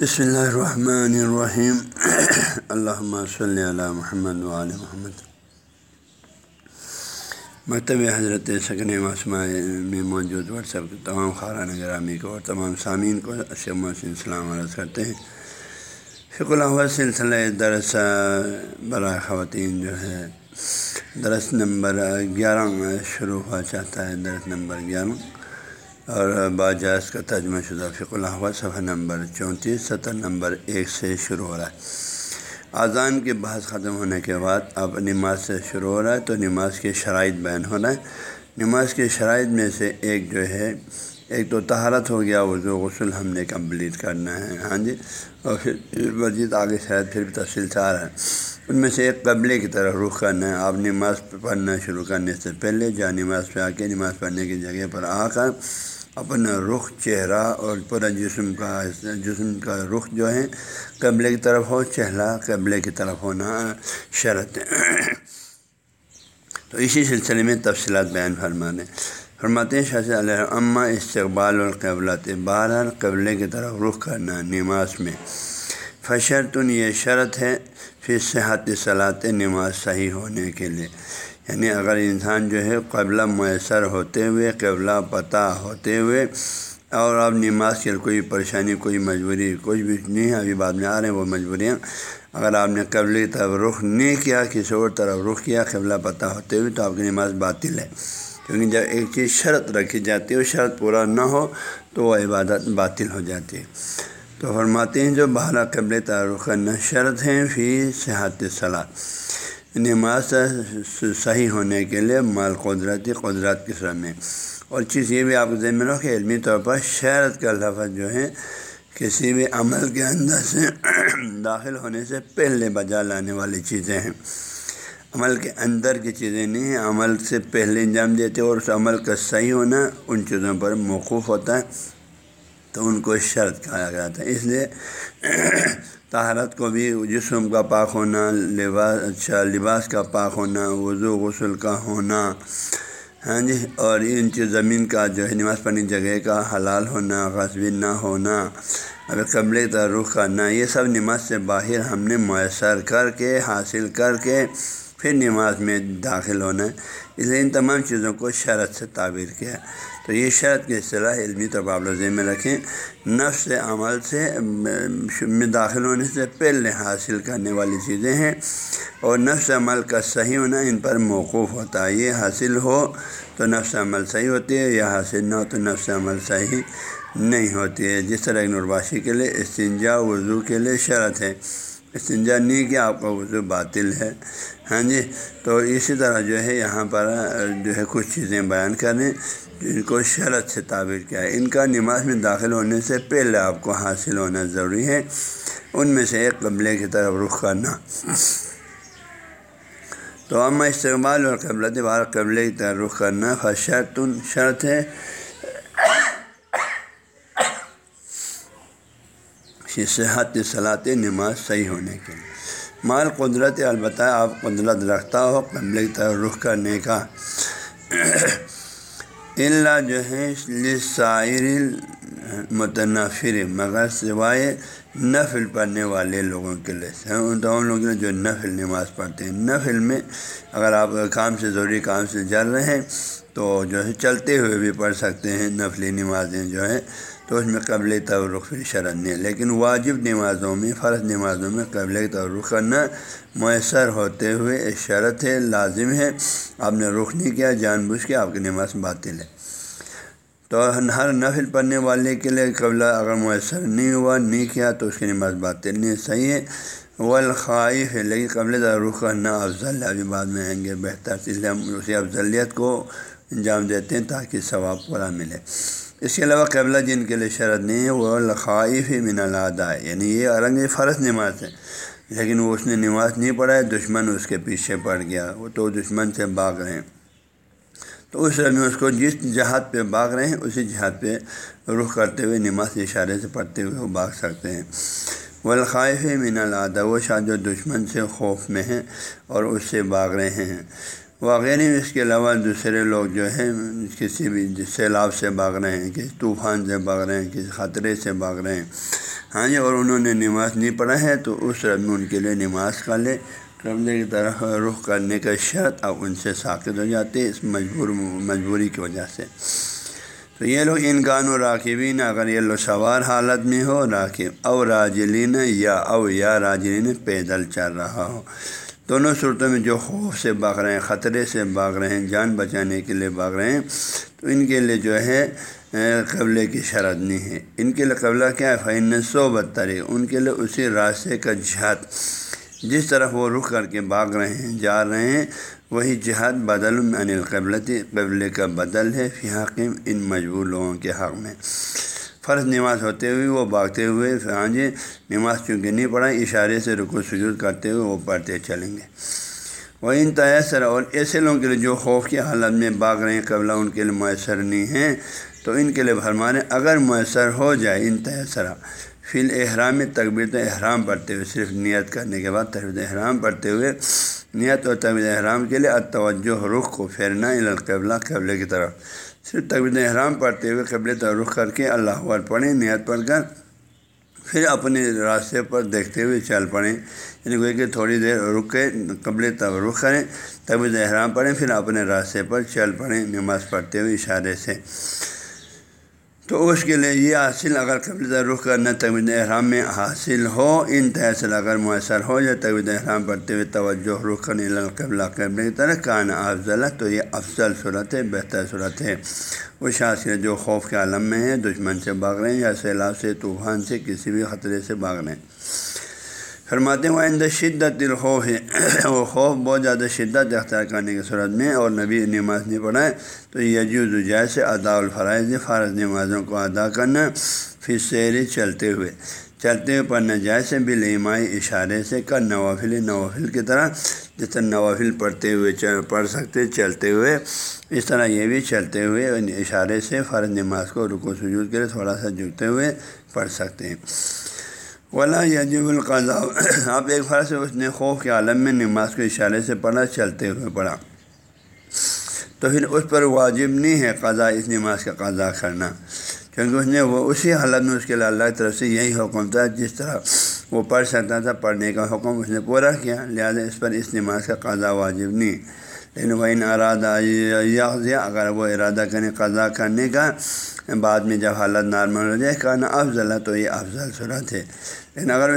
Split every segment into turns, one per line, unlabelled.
بسم اللہ الرحمن الرحیم الحمۃ صلی اللہ محمد علیہ محمد مکتب حضرت سکن معصمہ میں موجود واٹس ایپ کے تمام خاران گرامی کو اور تمام سامعین کو اشم السلام عرض کرتے ہیں۔ فک اللہ سلسلہ درس برائے خواتین جو ہے، درس نمبر گیارہ شروع ہوا چاہتا ہے۔ درس نمبر گیارہ۔ اور باجاز کا ترجمہ شدہ فق اللہ صفحہ نمبر چونتیس ستر نمبر ایک سے شروع ہو رہا ہے۔ اذان کے بحث ختم ہونے کے بعد اب نماز سے شروع ہو رہا ہے تو نماز کے شرائط بیان ہو رہا ہے نماز کے شرائط میں سے ایک جو ہے، ایک تو تہارت ہو گیا، وضو، غسل ہم نے کمپلیٹ کرنا ہے۔ ہاں جی اور پھر مزید آگے شاید پھر بھی تفصیل سے آ رہا ہے۔ ان میں سے ایک قبلے کی طرف رخ کرنا ہے۔ آپ نماز پڑھنا شروع کرنے سے پہلے، جہاں نماز پہ آ کے نماز پڑھنے کی جگہ پر آ کر اپنا رخ چہرہ اور پورا جسم کا جسم کا رخ جو ہے قبلے کی طرف ہو، چہرہ قبلے کی طرف ہونا شرط ہے۔ تو اسی سلسلے میں تفصیلات بیان فرمانے۔ فرماتے شاہ علیہ اماں استقبال القبلات بہرحال قبلے کی طرف رخ کرنا نماز میں۔ فشرتن، یہ شرط ہے پھر صحت صلاحت نماز صحیح ہونے کے لیے۔ یعنی اگر انسان جو ہے قبلہ میسر ہوتے ہوئے، قبلہ پتہ ہوتے ہوئے، اور اب نماز کے کوئی پریشانی، کوئی مجبوری، کچھ بھی نہیں ہے ابھی بعد میں آ رہے ہیں، وہ مجبوریاں۔ اگر آپ نے قبل طرف رخ نہیں کیا، کسی اور طرف رخ کیا، قبلہ پتہ ہوتے ہوئے، تو آپ کی نماز باطل ہے۔ کیونکہ جب ایک چیز شرط رکھی جاتی ہے، وہ شرط پورا نہ ہو، تو وہ عبادت باطل ہو جاتی ہے۔ تو فرماتے ہیں جو باہر قبل تعارف کرنا شرط ہیں، فی صحت صلاح نماز صحیح ہونے کے لیے مال قدرتی قدرت کے سر میں اور چیز یہ بھی آپ کو ذہن میں رکھے علمی طور پر شرط کا لفظ جو ہے، کسی بھی عمل کے اندر سے داخل ہونے سے پہلے بجا لانے والی چیزیں ہیں۔ عمل کے اندر کی چیزیں نہیں ہیں، عمل سے پہلے انجام دیتے اور اس عمل کا صحیح ہونا ان چیزوں پر موقوف ہوتا ہے، تو ان کو شرط کہا جاتا ہے۔ اس لیے طہارت کو بھی جسم کا پاک ہونا، لباس اچھا لباس کا پاک ہونا، وضو، غسل کا ہونا ہاں جی اور ان چیز زمین کا جو ہے، نماز پڑھنے جگہ کا حلال ہونا، غصبی نہ ہونا اب قبل رخ کرنا یہ سب نماز سے باہر ہم نے میسر کر کے، حاصل کر کے پھر نماز میں داخل ہونا ہے۔ اس لیے ان تمام چیزوں کو شرط سے تعبیر کیا۔ تو یہ شرط کی اصطلاح علمی طور پر آپ لوگ میں رکھیں۔ نفس عمل سے میں داخل ہونے سے پہلے حاصل کرنے والی چیزیں ہیں اور نفس عمل کا صحیح ہونا ان پر موقوف ہوتا ہے۔ یہ حاصل ہو تو نفس عمل صحیح ہوتی ہے، یا حاصل نہ ہو تو نفس عمل صحیح نہیں ہوتی ہے۔ جس طرح نرباشی کے لیے استنجا، وضو کے لیے شرط ہے۔ استنجا نہیں کہ آپ کا وضو باطل ہے۔ ہاں جی تو اسی طرح جو ہے یہاں پر جو ہے کچھ چیزیں بیان کریں جن کو شرط سے تعبیر کیا ہے۔ ان کا نماز میں داخل ہونے سے پہلے آپ کو حاصل ہونا ضروری ہے۔ ان میں سے ایک قبلے کی طرف رخ کرنا۔ تو اما استقبال اور قبلت بار قبلے کی طرف رخ کرنا فشرط شرط ہے۔ صحت صلاحت نماز صحیح ہونے کے لیے۔ مال قدرت، البتہ آپ قدرت رکھتا ہو قبل کی طرف رخ کرنے کا۔ اللہ جو ہے شاعر متنفر مگر سوائے نفل پڑھنے والے لوگوں کے لیے۔ ان تمام لوگوں کے لیے جو نفل نماز پڑھتے ہیں۔ نفل میں اگر آپ کام سے ضروری کام سے جل رہے ہیں، تو جو ہے، چلتے ہوئے بھی پڑھ سکتے ہیں۔ نفلی نمازیں جو ہے تو اس میں قبل تعارق شرط نہیں ہے، لیکن واجب نمازوں میں، فرض نمازوں میں قبل تعارق کرنا میسر ہوتے ہوئے ایک شرط ہے، لازم ہے۔ آپ نے رخ نہیں کیا، جان بوجھ کے آپ کی نماز باطل ہے۔ تو ہر نفل پڑھنے والے کے لیے قبلہ اگر میسر نہیں ہوا، نہیں کیا، تو اس کی نماز باطل نہیں صحیح ہے۔ والخائف ہے لیکن قبل رخ کرنا افضل ابھی بعد میں آئیں گے بہتر، اس لیے ہم اسی افضلیت کو انجام دیتے ہیں تاکہ ثواب پورا ملے۔ اس کے علاوہ قبلہ جن کے لیے شرط نہیں ہے، وہ لخائف ہی من الادا ہے یعنی یہ ارنگ فرض نماز ہے۔ لیکن وہ اس نے نماز نہیں پڑھا ہے دشمن اس کے پیچھے پڑ گیا، وہ تو دشمن سے بھاگ رہے ہیں۔ تو اس میں اس کو جس جہاد پہ بھاگ رہے ہیں، اسی جہاد پہ رخ کرتے ہوئے، نماز اشارے سے پڑھتے ہوئے وہ بھاگ سکتے ہیں۔ والخائف من الادا وہ شاید جو دشمن سے خوف میں ہیں اور اس سے بھاگ رہے ہیں۔ وغیرہ اس کے علاوہ دوسرے لوگ جو ہیں، کسی بھی سیلاب سے بھاگ رہے ہیں، کسی طوفان سے بھاگ رہے ہیں، کسی خطرے سے بھاگ رہے ہیں۔ ہاں جی اور انہوں نے نماز نہیں پڑھا ہے تو اس رد میں ان کے لیے نماز کا لے قبلے کی طرف رخ کرنے کا شرط اب ان سے ساکت ہو جاتے، اس مجبور، مجبوری کی وجہ سے۔ تو یہ لوگ ان گان و راکبین، اگر یہ لوگ سوار حالت میں ہو، راکب او راجلین یا او یا راجلین، پیدل چل رہا ہو۔ دونوں صورتوں میں جو خوف سے بھاگ رہے ہیں، خطرے سے بھاگ رہے ہیں، جان بچانے کے لیے بھاگ رہے ہیں، تو ان کے لیے جو ہے قبلے کی شرط نہیں ہے۔ ان کے لیے قبلہ کیا ہے؟ فعن سو بدتر ان کے لیے اسی راستے کا جہاد۔ جس طرح وہ رخ کر کے بھاگ رہے ہیں، جا رہے ہیں، وہی جہاد بدل عن القبلتی قبل کا بدل ہے، فی حقیم ان مجبور لوگوں کے حق میں۔ فرض نماز ہوتے ہوئے وہ بھاگتے ہوئے ہاں جی نماز چونکہ نہیں پڑھا اشارے سے رکو سجود کرتے ہوئے وہ پڑھتے چلیں گے۔ وہ ان تیسر اور ایسے لوگوں کے لیے جو خوف کی حالت میں بھاگ رہے ہیں، قبلہ ان کے لیے میسر نہیں ہیں، تو ان کے لیے فرمانے اگر میسر ہو جائے، ان تیسرا فی الحرام تقبیر احرام پڑھتے ہوئے، صرف نیت کرنے کے بعد تقبیر احرام پڑھتے ہوئے، نیت اور طبیعت احرام کے لیے توجہ رخ کو پھیرنا القبلہ، قبلے کی طرف۔ صرف طبیعت احرام پڑھتے ہوئے قبل رخ کر کے اللہ اکبر پڑھیں، نیت پڑھ کر، پھر اپنے راستے پر دیکھتے ہوئے چل پڑیں۔ یعنی کوئی کہ تھوڑی دیر رکے قبل تب رخ کریں طبیعت احرام پڑھیں، پھر اپنے راستے پر چل پڑیں نماز پڑھتے ہوئے اشارے سے۔ تو اس کے لیے یہ حاصل اگر قبل رخ کرنا طویل احرام میں حاصل ہو، ان تحصیل اگر میسر ہو یا طویل احرام پڑھتے ہوئے توجہ رخ کرنے قبل قبل کی طرح کان افضل تو یہ افضل صورت ہے، بہتر صورت ہے۔ وہ شاخ جو خوف کے عالم میں ہے، دشمن سے بھاگ رہے ہیں یا سیلاب سے، طوفان سے، کسی بھی خطرے سے بھاگ رہے ہیں فرماتے ہیں وہ آئندہ شدت الخوف ہے وہ خوف بہت زیادہ شدت اختیار کرنے کی صورت میں اور نبی نماز نہیں پڑھائے تو یجوز جائز سے ادا الفرائض فرض نمازوں کو ادا کرنا پھر سیری چلتے ہوئے چلتے ہوئے پڑھنا جائز سے اشارے سے کر نوافل نوافل کی طرح جس طرح نوافل پڑھتے ہوئے پڑھ سکتے، چلتے ہوئے اس طرح یہ بھی چلتے ہوئے اشارے سے فرض نماز کو رکو سجود کے لیے تھوڑا سا جھکتے ہوئے پڑھ سکتے ہیں۔ ولا یجب القضاء آپ ایک فرض اس نے خوف کے عالم میں نماز کو اشارے سے پڑھا، چلتے ہوئے پڑھا۔ تو پھر اس پر واجب نہیں ہے قضا اس نماز کا قضا کرنا۔ کیونکہ اس نے وہ اسی حالت میں اس کے لیے اللہ کی طرف سے یہی حکم تھا، جس طرح وہ پڑھ سکتا تھا، پڑھنے کا حکم اس نے پورا کیا۔ لہٰذا اس پر اس نماز کا قضا واجب نہیں۔ لیکن وہ ان ارادہ اگر وہ ارادہ کریں قضا کرنے کا بعد میں جب حالت نارمل ہو جائے کہنا افضل ہے، تو یہ افضل صورت ہے۔ لیکن اگر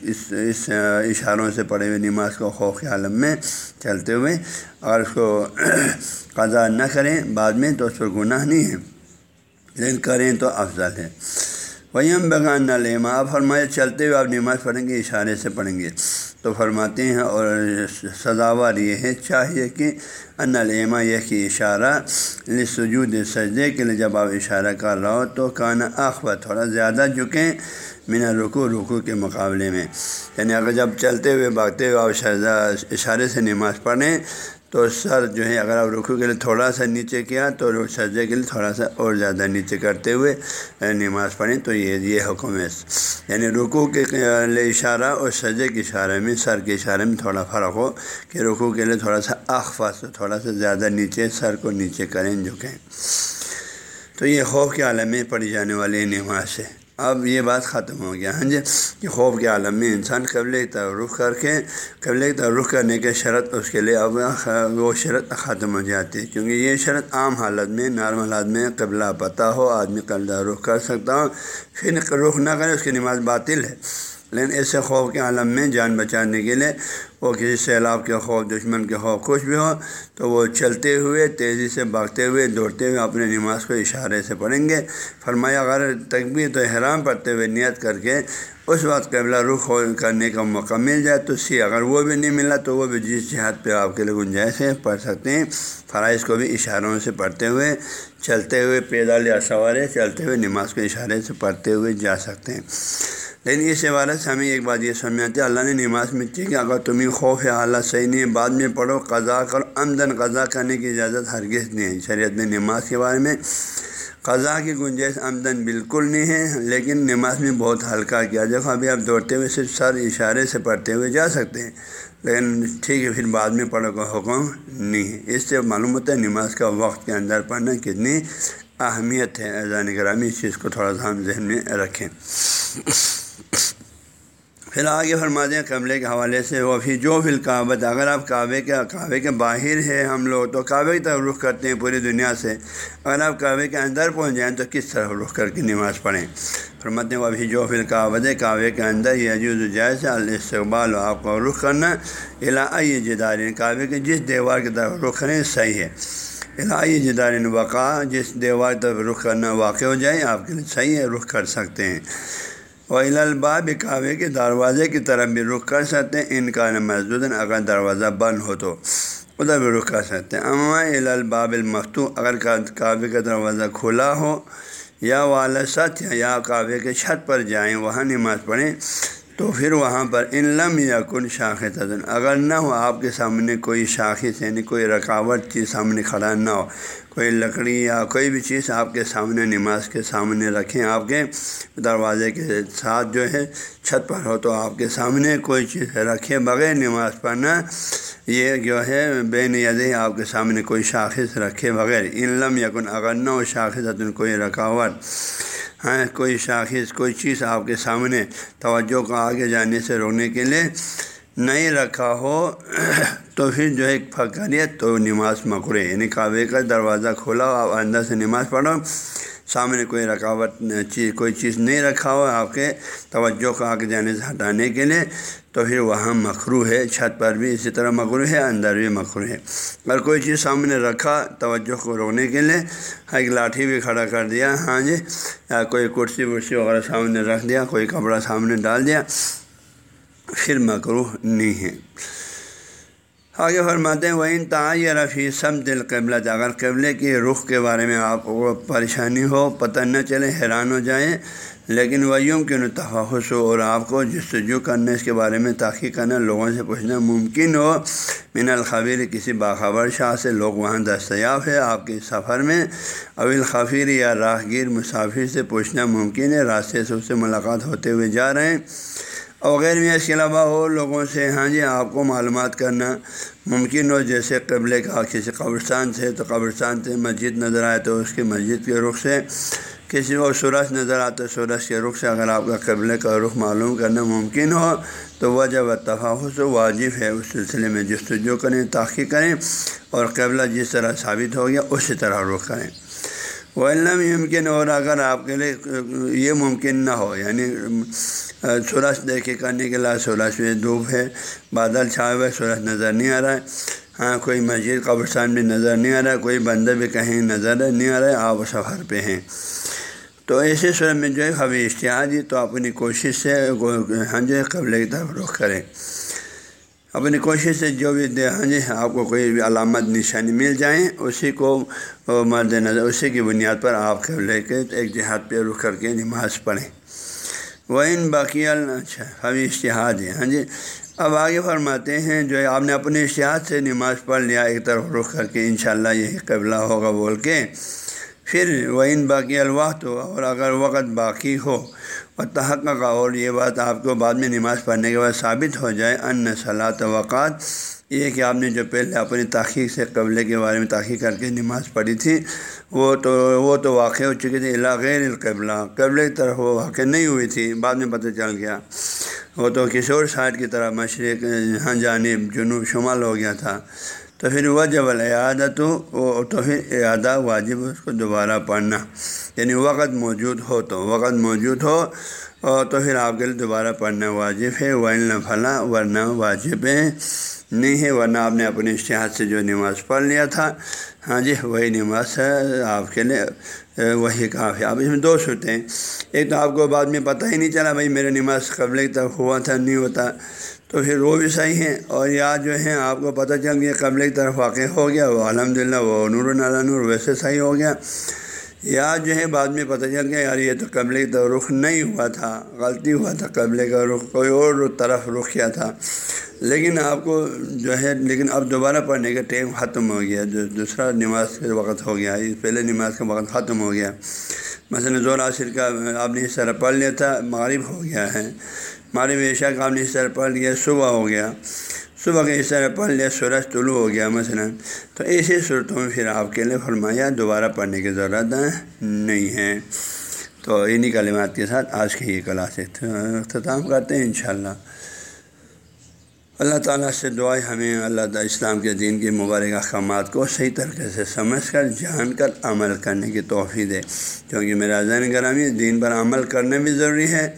اس اس اشاروں سے پڑھے ہوئے نماز کو خوف عالم میں چلتے ہوئے، اگر اس کو قضا نہ کریں، بعد میں تو اس پر گناہ نہیں ہے۔ لیکن کریں تو افضل ہے۔ وہی ہم بغان نہ لیما آپ فرمائے، چلتے ہوئے آپ نماز پڑھیں گے، اشارے سے پڑھیں گے۔ تو فرماتے ہیں اور سزاوار یہ ہے، چاہیے کہ ان الما یہ کہ اشارہ سجود سجدے کے لیے جب آپ اشارہ کر رہا ہو تو کانا آخوا تھوڑا زیادہ جھکیں بنا رکو رکو کے مقابلے میں۔ یعنی اگر جب چلتے ہوئے بھاگتے ہوئے آپ اشارے سے نماز پڑھیں تو سر جو ہے اگر آپ رکو کے لیے تھوڑا سا نیچے کیا تو سجدے کے لیے تھوڑا سا اور زیادہ نیچے کرتے ہوئے نماز پڑھیں تو یہ یہ حکم ہے۔ یعنی رکو کے لیے اشارہ اور سجدے کے اشارے میں، سر کے اشارے میں تھوڑا فرق ہو کہ رکو کے لیے تھوڑا سا اخفاس تھوڑا سا زیادہ نیچے، سر کو نیچے کریں جو کہیں۔ تو یہ خوف کے عالم میں پڑھی جانے والی نماز ہے۔ اب یہ بات ختم ہو گیا۔ ہاں جی؟ کہ خوف کے عالم میں انسان قبل تعارف کر کے، قبل تعارف کرنے کے شرط اس کے لیے اب وہ شرط ختم ہو جاتی ہے۔ کیونکہ یہ شرط عام حالت میں نارمل حالت میں قبلہ پتہ ہو، آدمی قبل رخ کر سکتا ہو، پھر رخ نہ کرے، اس کی نماز باطل ہے۔ لیکن ایسے خوف کے عالم میں جان بچانے کے لیے وہ کسی سیلاب کے خوف، دشمن کے خوف کچھ بھی ہو تو وہ چلتے ہوئے تیزی سے بھاگتے ہوئے، دوڑتے ہوئے اپنے نماز کو اشارے سے پڑھیں گے۔ فرمایا اگر تقبیر تو احرام پڑھتے ہوئے نیت کر کے اس وقت قبلہ رخ کرنے کا موقع مل جائے تو سی، اگر وہ بھی نہیں ملا تو وہ بھی جس جہاد پہ آپ کے لیے گنجائش ہے، پڑھ سکتے ہیں۔ فرائض کو بھی اشاروں سے پڑھتے ہوئے چلتے ہوئے پیدل یا سوارے چلتے ہوئے نماز کو اشارے سے پڑھتے ہوئے جا سکتے ہیں۔ لیکن اس عبارت سے ہمیں ایک بات یہ سمجھ آتی ہے، اللہ نے نماز میں کہ اگر تمہیں خوف یا حالت صحیح نہیں ہے بعد میں پڑھو، قضا کرو، آمدن قضا کرنے کی اجازت ہرگز نہیں ہے۔ شریعت میں نماز کے بارے میں قضا کی گنجائش آمدن بالکل نہیں ہے، لیکن نماز میں بہت ہلکا کیا۔ جب ابھی آپ دوڑتے ہوئے صرف سر اشارے سے پڑھتے ہوئے جا سکتے ہیں، لیکن ٹھیک ہے، پھر بعد میں پڑھو کا حکم نہیں ہے۔ اس سے معلوم ہوتا ہے نماز کا وقت کے اندر پڑھنا کتنی اہمیت ہے۔ اذان گرامی، اس چیز کو تھوڑا سا ہم ذہن میں رکھیں۔ پھر آگے فرما دیں قبلے کے حوالے سے وہ پھر جو پھر کعبت اگر آپ کعبے کے کعبے کے باہر ہے ہم لوگ، تو کعبے کی طرف رخ کرتے ہیں پوری دنیا سے۔ اگر آپ کعبے کے اندر پہنچ جائیں تو کس طرح رخ کر کے نماز پڑھیں؟ فرماتے ہیں وہ ابھی جو پھر کعبت کعبے کے اندر یہ عجوز جائز الاستقبال آپ کو رخ کرنا۔ علاقائی جدارین کعبے کے جس دیوار کی طرف رخ کریں، صحیح ہے۔ الہی جدارین وقع، جس دیوار طرف رخ کرنا واقع ہو جائے، آپ کے لیے صحیح ہے، رخ کر سکتے ہیں۔ وہ الباب کعبے کے دروازے کی طرف بھی رخ کر سکتے ہیں۔ ان کا مسجود اگر دروازہ بند ہو تو ادھر بھی رخ کر سکتے ہیں۔ اما الباب المفتو اگر کعبے کا دروازہ کھلا ہو یا والا سچ یا کعبے کے چھت پر جائیں، وہاں نماز پڑھیں۔ تو پھر وہاں پر ان لم یا کن شاخ تدن اگر نہ ہو آپ کے سامنے کوئی شاخص یعنی کوئی رکاوٹ چیز سامنے کھڑا نہ ہو، کوئی لکڑی یا کوئی بھی چیز آپ کے سامنے، نماز کے سامنے رکھیں، آپ کے دروازے کے ساتھ جو ہے چھت پر ہو تو آپ کے سامنے کوئی چیز رکھے بغیر نماز پڑھنا یہ جو ہے بے نیازی آپ کے سامنے کوئی شاخص رکھے بغیر، ان لم یکن، اگر نہ ہو شاخص کوئی رکاوٹ ہاں کوئی شاخص، کوئی چیز آپ کے سامنے توجہ کو آگے جانے سے روکنے کے لیے نہیں رکھا ہو، تو پھر جو ہے پھکریت تو نماز مکرے یعنی کعبے کا دروازہ کھولا آپ اندر سے نماز پڑھو۔ سامنے کوئی رکاوٹ چیز کوئی چیز نہیں رکھا ہو آپ کے توجہ کو آگے جانے سے ہٹانے کے لیے، تو پھر وہاں مکرو ہے، چھت پر بھی اسی طرح مکرو ہے، اندر بھی مکرو ہے۔ اگر کوئی چیز سامنے رکھا، توجہ کو روکنے کے لیے ہاں، ایک لاٹھی بھی کھڑا کر دیا ہاں جی یا کوئی کرسی ورسی وغیرہ سامنے رکھ دیا، کوئی کپڑا سامنے ڈال دیا، پھر مکرو نہیں ہے۔ آگے فرماتے ہیں وہ ان یا رفیع سب دل قبلہ اگر قبلے کی رخ کے بارے میں آپ کو پریشانی ہو، پتہ نہ چلے، حیران ہو جائیں، لیکن ویوں کے تفاحش ہو اور آپ کو جستجو کرنا، اس کے بارے میں تاخیر کرنا، لوگوں سے پوچھنا ممکن ہو۔ من الخبیر کسی باخبر شاہ سے لوگ وہاں دستیاب ہے آپ کے سفر میں۔ اول خفیر یا راہگیر، مسافر سے پوچھنا ممکن ہے، راستے سے اس سے ملاقات ہوتے ہوئے جا رہے ہیں۔ غیر میں اس کے علاوہ اور لوگوں سے ہاں جی آپ کو معلومات کرنا ممکن ہو، جیسے قبل کا کسی قبرستان سے تو قبرستان سے مسجد نظر آئے تو اس کی مسجد کے رخ سے کسی کو سورج نظر آتا سورج کے رخ سے اگر آپ کا قبل کا رخ معلوم کرنا ممکن ہو تو وہ جب اتفاق و واجب ہے، اس سلسلے میں جستجو کریں، تاخیر کریں اور قبلہ جس طرح ثابت ہو گیا اسی طرح رخ کریں۔ وہ علم ممکن اور اگر آپ کے لیے یہ ممکن نہ ہو یعنی سورج دیکھے، کرنے کے لیے سورج میں دھوپ ہے، بادل چھائے ہوئے، سورج نظر نہیں آ رہا ہے۔ ہاں کوئی مسجد، قبرستان بھی نظر نہیں آ رہا ہے، کوئی بندہ بھی کہیں نظر نہیں آ رہا ہے، آپ سفر پہ ہیں۔ تو ایسے صورت میں جو ہے خبی اشتہار تو اپنی کوشش سے ہاں جو ہے قبل کی طرف رخ کریں۔ اپنی کوشش سے جو بھی ہاں جی آپ کو کوئی بھی علامت، نشانی مل جائیں اسی کو مد نظر، اسی کی بنیاد پر آپ قبل کے ایک جہاد پہ رخ کر کے نماز پڑھیں۔ وہ ان باقی اچھا ابھی اشتہاد ہے ہاں جی اب آگے فرماتے ہیں، جو ہے، آپ نے اپنے اشتہاد سے نماز پڑھ لیا، ایک طرف رخ کر کے انشاءاللہ یہی قبلہ ہوگا بول کے۔ پھر وہ ان باقی الوقت ہو اور اگر وقت باقی ہو اور تحقق اور یہ بات آپ کو بعد میں نماز پڑھنے کے بعد ثابت ہو جائے، ان صلاح وقات، یہ کہ آپ نے جو پہلے اپنی تاخیر سے قبلے کے بارے میں تاخیر کر کے نماز پڑھی تھی، وہ تو وہ تو واقع ہو چکی تھی غیر القبلہ قبل کی طرف وہ واقع نہیں ہوئی تھی، بعد میں پتہ چل گیا۔ وہ تو کسی اور سائڈ کی طرح مشرق ہاں جانب جنوب شمال ہو گیا تھا۔ تو پھر وہ جب العادت ہو تو پھر اعادہ واجب اس کو دوبارہ پڑھنا۔ یعنی وقت موجود ہو تو وقت موجود ہو تو پھر آپ کے لیے دوبارہ پڑھنا واجب ہے۔ ورنہ فلاں ورنہ واجب ہے۔ نہیں ہے، ورنہ آپ نے اپنے اشتہاد سے جو نماز پڑھ لیا تھا۔ ہاں جی وہی نماز ہے۔ آپ کے لیے وہی کافی۔ آپ اس میں دو سوتے ہیں ایک تو آپ کو بعد میں پتہ ہی نہیں چلا بھائی میرے نماز قبل کی طرف ہوا تھا، نہیں ہوتا۔ تو پھر وہ بھی صحیح ہیں اور یا جو ہیں، آپ کو پتہ چل گیا، قبل کی طرف واقع ہو گیا، وہ الحمد للہ وہ نور نالا نور ویسے صحیح ہو گیا۔ یا جو ہے بعد میں پتہ چل گیا، یار یہ تو قبل کی طرف رخ نہیں ہوا تھا، غلطی ہوا تھا، قبل کا رخ، کوئی اور طرف رخ کیا تھا۔ لیکن آپ کو جو ہے، لیکن اب دوبارہ پڑھنے کا ٹائم ختم ہو گیا، جو دوسرا نماز کا وقت ہو گیا پہلے نماز کا وقت ختم ہو گیا۔ مثلاً زور عاصر کا آپ نے اس طرح پڑھ لیا تھا، مغرب ہو گیا ہے۔ مغرب عشاء کا آپ نے اس طرح پڑھ لیا، صبح ہو گیا۔ صبح کے اس طرح پڑھ لیا سورج طلوع ہو گیا مثلا۔ تو ایسی صورتوں میں پھر آپ کے لیے فرمایا، دوبارہ پڑھنے کی ضرورت نہیں ہے۔ تو انہیں کلمات کے ساتھ آج کی یہ کلاس اختتام کرتے ہیں، انشاءاللہ۔ اللہ تعالیٰ سے دعائیں ہمیں، اللہ تعالیٰ اسلام کے دین کے مبارک احکامات کو صحیح طریقے سے سمجھ کر، جان کر عمل کرنے کی توفیع دے۔ کیونکہ میرا ذہن گرامی دین پر عمل کرنے بھی ضروری ہے۔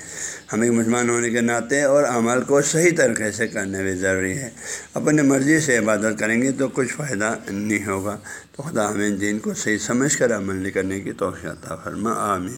ہمیں مسلمان ہونے کے ناطے اور عمل کو صحیح طریقے سے کرنے بھی ضروری ہے۔ اپنے مرضی سے عبادت کریں گے تو کچھ فائدہ نہیں ہوگا۔ تو خدا ہمیں دین کو صحیح سمجھ کر عمل کرنے کی توفیع عطا فرما۔ آمین۔